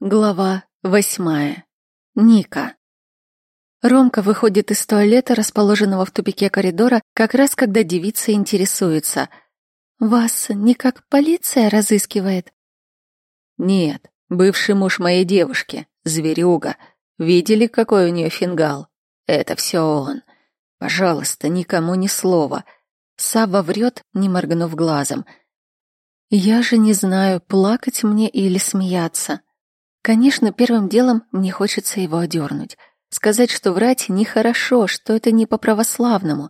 Глава восьмая. Ника. Ромка выходит из туалета, расположенного в тупике коридора, как раз когда девица интересуется. «Вас не как полиция разыскивает?» «Нет, бывший муж моей девушки, зверюга. Видели, какой у нее фингал? Это все он. Пожалуйста, никому ни слова». Сава врет, не моргнув глазом. «Я же не знаю, плакать мне или смеяться». Конечно, первым делом мне хочется его одернуть. Сказать, что врать нехорошо, что это не по-православному,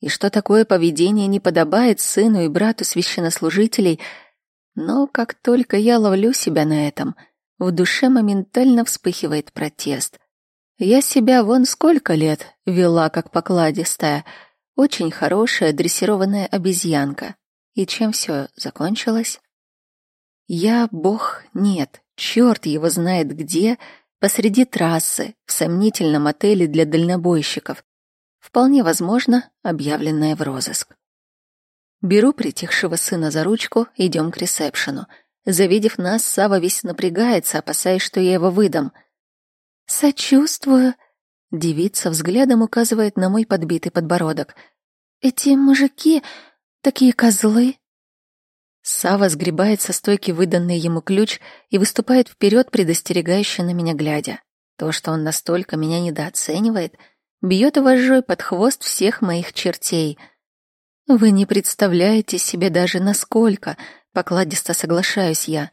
и что такое поведение не подобает сыну и брату священнослужителей. Но как только я ловлю себя на этом, в душе моментально вспыхивает протест. Я себя вон сколько лет вела как покладистая, очень хорошая дрессированная обезьянка. И чем все закончилось? Я бог нет, Черт его знает где, посреди трассы, в сомнительном отеле для дальнобойщиков. Вполне возможно, объявленное в розыск. Беру притихшего сына за ручку, идем к ресепшену. Завидев нас, Сава весь напрягается, опасаясь, что я его выдам. «Сочувствую», — девица взглядом указывает на мой подбитый подбородок. «Эти мужики такие козлы». Сава сгребает со стойки выданный ему ключ и выступает вперед, предостерегающе на меня глядя. То, что он настолько меня недооценивает, бьет вожжой под хвост всех моих чертей. Вы не представляете себе даже насколько, покладисто соглашаюсь я.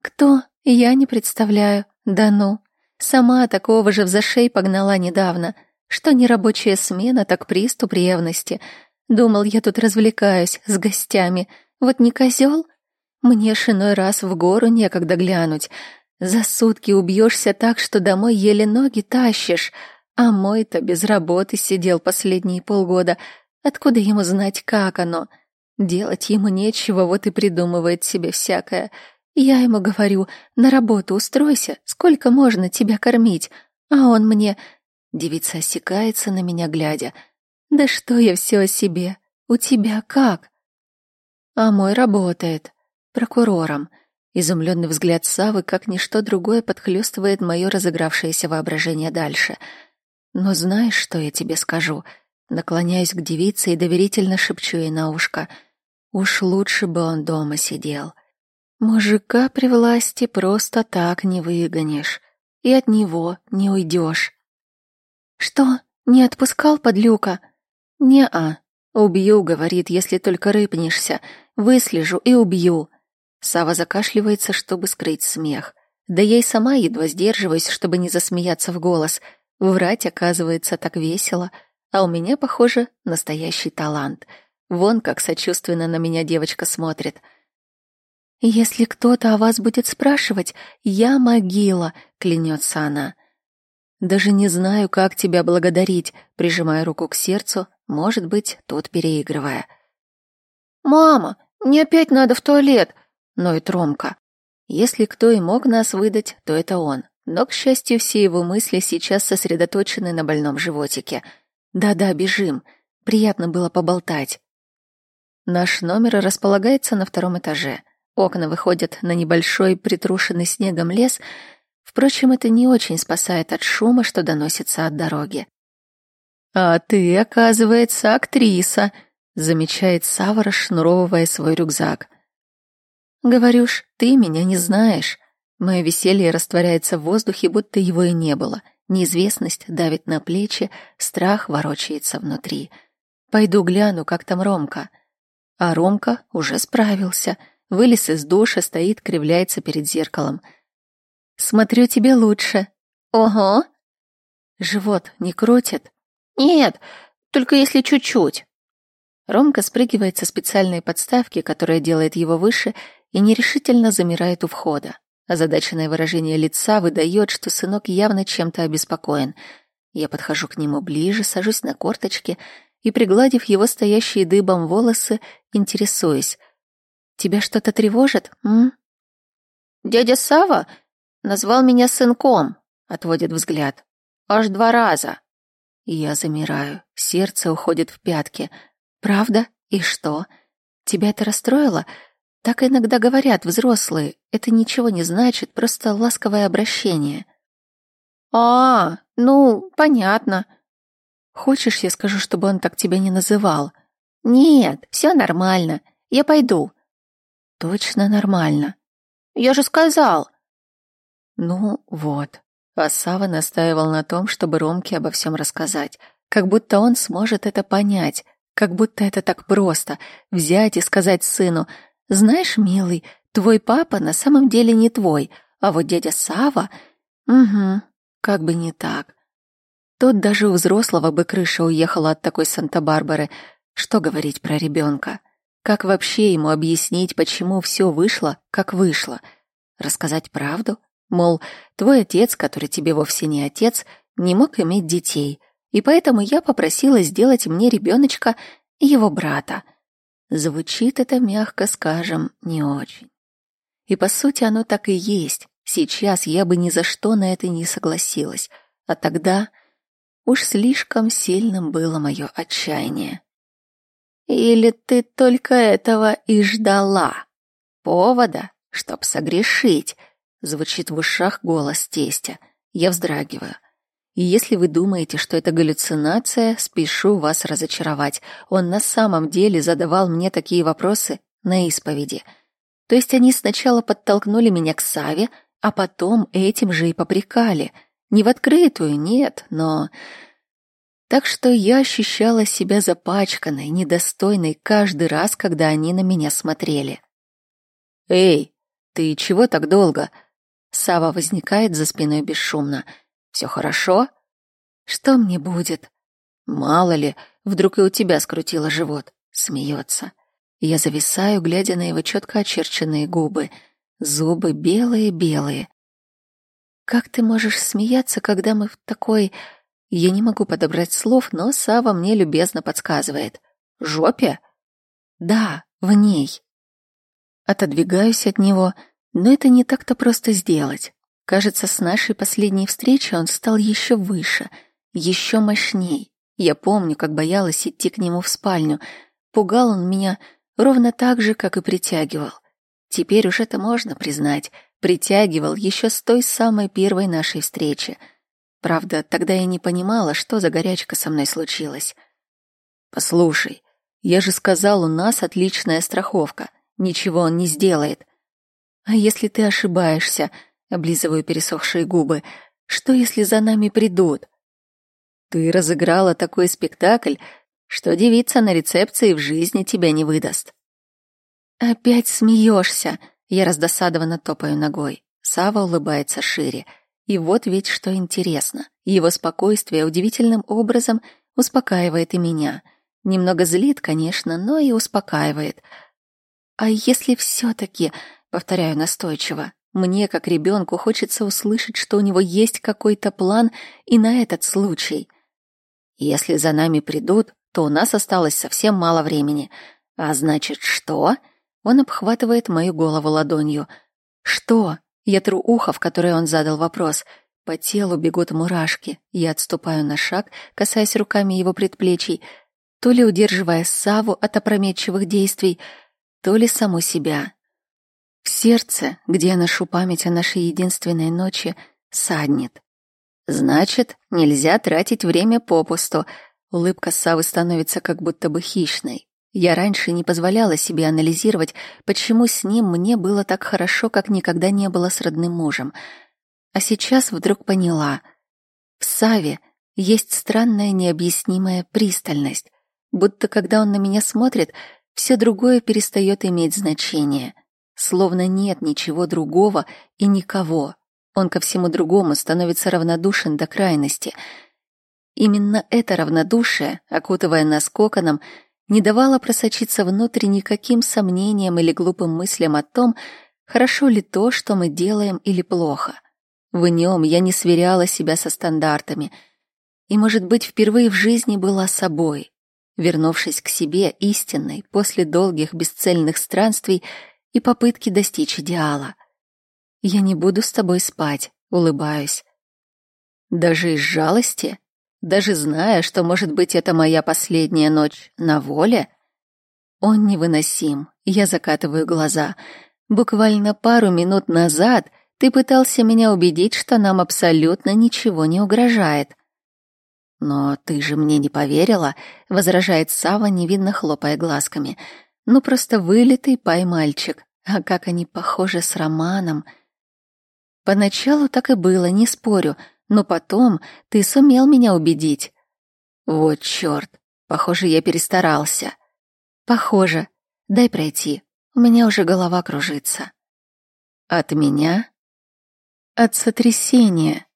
Кто? Я не представляю. Да ну. Сама такого же в зашей погнала недавно. Что не рабочая смена, так приступ ревности. Думал, я тут развлекаюсь с гостями — вот не козел? Мне ж иной раз в гору некогда глянуть. За сутки убьешься так, что домой еле ноги тащишь. А мой-то без работы сидел последние полгода. Откуда ему знать, как оно? Делать ему нечего, вот и придумывает себе всякое. Я ему говорю, на работу устройся, сколько можно тебя кормить? А он мне... Девица осекается на меня, глядя. Да что я все о себе? У тебя как? А мой работает. Прокурором. Изумленный взгляд Савы, как ничто другое, подхлёстывает мое разыгравшееся воображение дальше. Но знаешь, что я тебе скажу? Наклоняюсь к девице и доверительно шепчу ей на ушко. Уж лучше бы он дома сидел. Мужика при власти просто так не выгонишь. И от него не уйдешь. Что, не отпускал подлюка? Не-а. Убью, говорит, если только рыпнешься. Выслежу и убью. Сава закашливается, чтобы скрыть смех. Да я и сама едва сдерживаюсь, чтобы не засмеяться в голос. Врать, оказывается, так весело. А у меня, похоже, настоящий талант. Вон как сочувственно на меня девочка смотрит. «Если кто-то о вас будет спрашивать, я могила», — клянется она. «Даже не знаю, как тебя благодарить», — прижимая руку к сердцу, может быть, тут переигрывая. «Мама, мне опять надо в туалет!» Но и Тромка. Если кто и мог нас выдать, то это он. Но, к счастью, все его мысли сейчас сосредоточены на больном животике. Да-да, бежим. Приятно было поболтать. Наш номер располагается на втором этаже. Окна выходят на небольшой притрушенный снегом лес. Впрочем, это не очень спасает от шума, что доносится от дороги. «А ты, оказывается, актриса», замечает Савара, шнуровывая свой рюкзак. «Говорюш, ты меня не знаешь». Мое веселье растворяется в воздухе, будто его и не было. Неизвестность давит на плечи, страх ворочается внутри. Пойду гляну, как там Ромка. А Ромка уже справился. Вылез из душа, стоит, кривляется перед зеркалом. «Смотрю тебе лучше». «Ого!» «Живот не крутит?» «Нет, только если чуть-чуть». Ромка спрыгивает со специальной подставки, которая делает его выше, и нерешительно замирает у входа. Озадаченное выражение лица выдает, что сынок явно чем-то обеспокоен. Я подхожу к нему ближе, сажусь на корточки и, пригладив его стоящие дыбом волосы, интересуюсь. «Тебя что-то тревожит, м?» «Дядя Сава назвал меня сынком», — отводит взгляд. «Аж два раза». Я замираю, сердце уходит в пятки — Правда? И что? Тебя это расстроило? Так иногда говорят взрослые. Это ничего не значит, просто ласковое обращение. А, ну, понятно. Хочешь, я скажу, чтобы он так тебя не называл? Нет, все нормально. Я пойду. Точно нормально. Я же сказал. Ну, вот. А Сава настаивал на том, чтобы Ромке обо всем рассказать, как будто он сможет это понять, как будто это так просто взять и сказать сыну: знаешь, милый, твой папа на самом деле не твой, а вот дядя Сава... Угу, как бы не так. Тут даже у взрослого бы крыша уехала от такой Санта-Барбары. Что говорить про ребенка? Как вообще ему объяснить, почему все вышло, как вышло? Рассказать правду? Мол, твой отец, который тебе вовсе не отец, не мог иметь детей, и поэтому я попросила сделать мне ребеночка его брата — Звучит это, мягко скажем, не очень. И по сути оно так и есть. Сейчас я бы ни за что на это не согласилась. А тогда уж слишком сильным было мое отчаяние. Или ты только этого и ждала? Повода, чтоб согрешить, звучит в ушах голос тестя. Я вздрагиваю. И если вы думаете, что это галлюцинация, спешу вас разочаровать. Он на самом деле задавал мне такие вопросы на исповеди. То есть они сначала подтолкнули меня к Саве, а потом этим же и попрекали. Не в открытую, нет, но... Так что я ощущала себя запачканной, недостойной каждый раз, когда они на меня смотрели. «Эй, ты чего так долго?» Сава возникает за спиной бесшумно — все хорошо? Что мне будет? Мало ли, вдруг и у тебя скрутило живот. Смеется. Я зависаю, глядя на его четко очерченные губы. Зубы белые-белые. Как ты можешь смеяться, когда мы в такой... Я не могу подобрать слов, но Сава мне любезно подсказывает. Жопе? Да, в ней. Отодвигаюсь от него, но это не так-то просто сделать. Кажется, с нашей последней встречи он стал еще выше, еще мощней. Я помню, как боялась идти к нему в спальню. Пугал он меня ровно так же, как и притягивал. Теперь уж это можно признать. Притягивал еще с той самой первой нашей встречи. Правда, тогда я не понимала, что за горячка со мной случилась. «Послушай, я же сказал, у нас отличная страховка. Ничего он не сделает». «А если ты ошибаешься?» Облизываю пересохшие губы. Что, если за нами придут? Ты разыграла такой спектакль, что девица на рецепции в жизни тебя не выдаст. Опять смеешься. Я раздосадованно топаю ногой. Сава улыбается шире. И вот ведь что интересно. Его спокойствие удивительным образом успокаивает и меня. Немного злит, конечно, но и успокаивает. А если все таки повторяю настойчиво, мне, как ребенку, хочется услышать, что у него есть какой-то план и на этот случай. Если за нами придут, то у нас осталось совсем мало времени. А значит, что? Он обхватывает мою голову ладонью. Что? Я тру ухо, в которое он задал вопрос. По телу бегут мурашки. Я отступаю на шаг, касаясь руками его предплечий, то ли удерживая Саву от опрометчивых действий, то ли саму себя. Сердце, где я ношу память о нашей единственной ночи, саднет. Значит, нельзя тратить время попусту. Улыбка Савы становится как будто бы хищной. Я раньше не позволяла себе анализировать, почему с ним мне было так хорошо, как никогда не было с родным мужем. А сейчас вдруг поняла. В Саве есть странная необъяснимая пристальность, будто когда он на меня смотрит, все другое перестает иметь значение — Словно нет ничего другого и никого. Он ко всему другому становится равнодушен до крайности. Именно это равнодушие, окутывая нас коконом, не давало просочиться внутрь никаким сомнениям или глупым мыслям о том, хорошо ли то, что мы делаем, или плохо. В нем я не сверяла себя со стандартами и, может быть, впервые в жизни была собой. Вернувшись к себе истинной после долгих бесцельных странствий, и попытки достичь идеала. Я не буду с тобой спать, улыбаюсь. Даже из жалости, даже зная, что, может быть, это моя последняя ночь на воле, Он невыносим. Я закатываю глаза. Буквально пару минут назад ты пытался меня убедить, что нам абсолютно ничего не угрожает. Но ты же мне не поверила, возражает Сава, невинно хлопая глазками. Ну просто вылитый пай-мальчик. А как они похожи с Романом. Поначалу так и было, не спорю, но потом ты сумел меня убедить. Вот чёрт, похоже, я перестарался. Похоже. Дай пройти. У меня уже голова кружится. От меня? От сотрясения.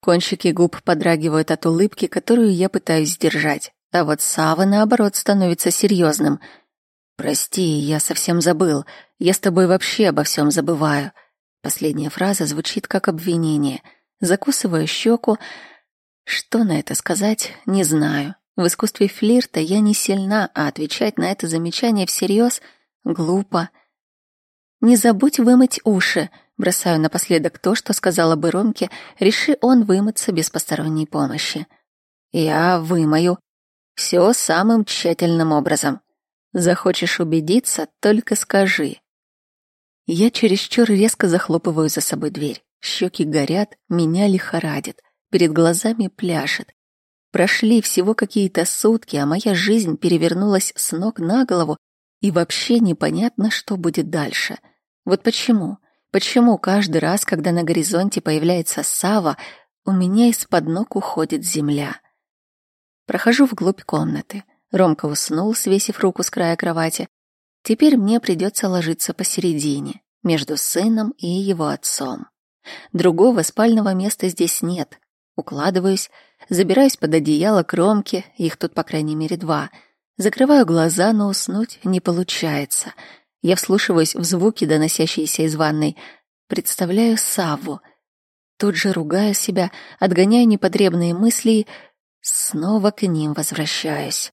Кончики губ подрагивают от улыбки, которую я пытаюсь сдержать. А вот Сава, наоборот, становится серьезным. «Прости, я совсем забыл. Я с тобой вообще обо всем забываю». Последняя фраза звучит как обвинение. Закусываю щеку. Что на это сказать, не знаю. В искусстве флирта я не сильна, а отвечать на это замечание всерьез глупо. «Не забудь вымыть уши», Бросаю напоследок то, что сказала бы Ромке, реши он вымыться без посторонней помощи. Я вымою. Все самым тщательным образом. Захочешь убедиться, только скажи. Я чересчур резко захлопываю за собой дверь. Щеки горят, меня лихорадит, перед глазами пляшет. Прошли всего какие-то сутки, а моя жизнь перевернулась с ног на голову, и вообще непонятно, что будет дальше. Вот почему? Почему каждый раз, когда на горизонте появляется Сава, у меня из-под ног уходит земля? Прохожу вглубь комнаты. Ромка уснул, свесив руку с края кровати. Теперь мне придется ложиться посередине, между сыном и его отцом. Другого спального места здесь нет. Укладываюсь, забираюсь под одеяло к Ромке, их тут по крайней мере два. Закрываю глаза, но уснуть не получается — я вслушиваюсь в звуки, доносящиеся из ванной. Представляю Савву. Тут же ругаю себя, отгоняю непотребные мысли и снова к ним возвращаюсь.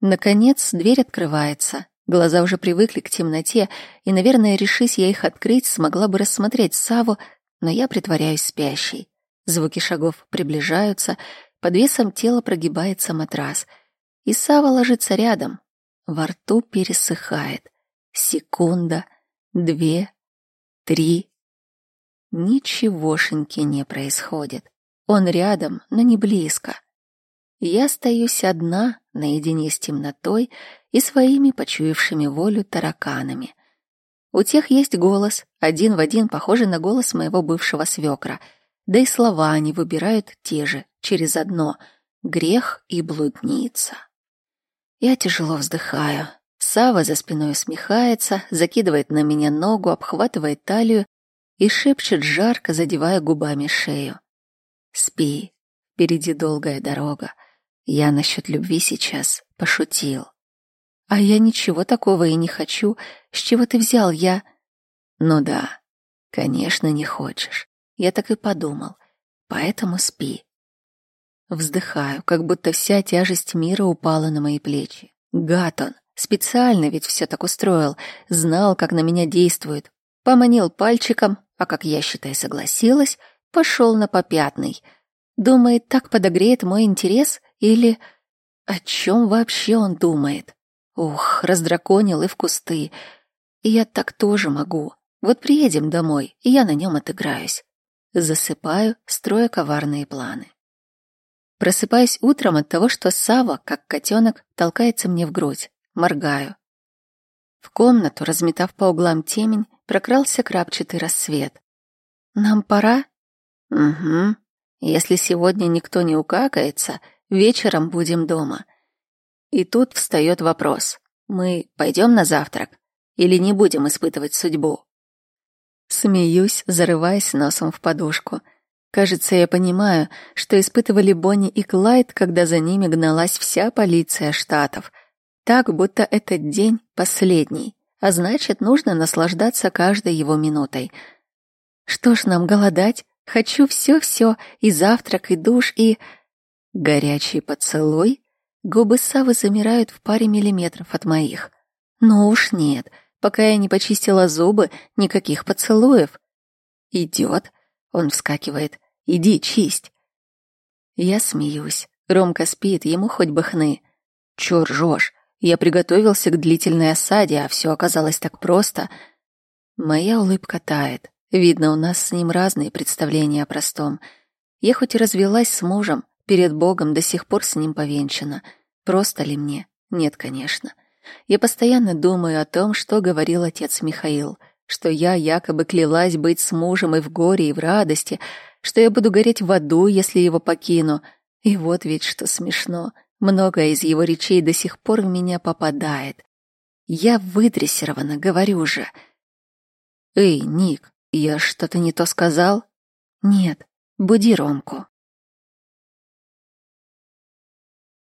Наконец дверь открывается. Глаза уже привыкли к темноте, и, наверное, решись я их открыть, смогла бы рассмотреть Саву, но я притворяюсь спящей. Звуки шагов приближаются, под весом тела прогибается матрас, и Сава ложится рядом. Во рту пересыхает. Секунда, две, три. Ничегошеньки не происходит. Он рядом, но не близко. Я остаюсь одна, наедине с темнотой и своими почуявшими волю тараканами. У тех есть голос, один в один похожий на голос моего бывшего свекра, да и слова они выбирают те же, через одно — грех и блудница. Я тяжело вздыхаю. Сава за спиной усмехается, закидывает на меня ногу, обхватывает талию и шепчет жарко, задевая губами шею. «Спи, впереди долгая дорога. Я насчет любви сейчас пошутил. А я ничего такого и не хочу. С чего ты взял? Я...» «Ну да, конечно, не хочешь. Я так и подумал. Поэтому спи». Вздыхаю, как будто вся тяжесть мира упала на мои плечи. Гад он, Специально ведь все так устроил, знал, как на меня действует. Поманил пальчиком, а как я, считай, согласилась, пошел на попятный. Думает, так подогреет мой интерес или... О чем вообще он думает? Ух, раздраконил и в кусты. И я так тоже могу. Вот приедем домой, и я на нем отыграюсь. Засыпаю, строя коварные планы. Просыпаюсь утром от того, что Сава, как котенок, толкается мне в грудь. Моргаю. В комнату, разметав по углам темень, прокрался крапчатый рассвет. «Нам пора?» «Угу. Если сегодня никто не укакается, вечером будем дома». И тут встает вопрос. Мы пойдем на завтрак или не будем испытывать судьбу? Смеюсь, зарываясь носом в подушку. Кажется, я понимаю, что испытывали Бонни и Клайд, когда за ними гналась вся полиция штатов — так, будто этот день последний, а значит, нужно наслаждаться каждой его минутой. Что ж нам голодать? Хочу все-все, и завтрак, и душ, и... Горячий поцелуй? Губы Савы замирают в паре миллиметров от моих. Но уж нет, пока я не почистила зубы, никаких поцелуев. Идет. Он вскакивает. Иди, чисть. Я смеюсь. Ромка спит, ему хоть бы хны. Чё ржёшь? Я приготовился к длительной осаде, а все оказалось так просто. Моя улыбка тает. Видно, у нас с ним разные представления о простом. Я хоть и развелась с мужем, перед Богом до сих пор с ним повенчана. Просто ли мне? Нет, конечно. Я постоянно думаю о том, что говорил отец Михаил, что я якобы клялась быть с мужем и в горе, и в радости, что я буду гореть в аду, если его покину. И вот ведь что смешно. Многое из его речей до сих пор в меня попадает. Я выдрессирована, говорю же. Эй, Ник, я что-то не то сказал? Нет, буди Ромку.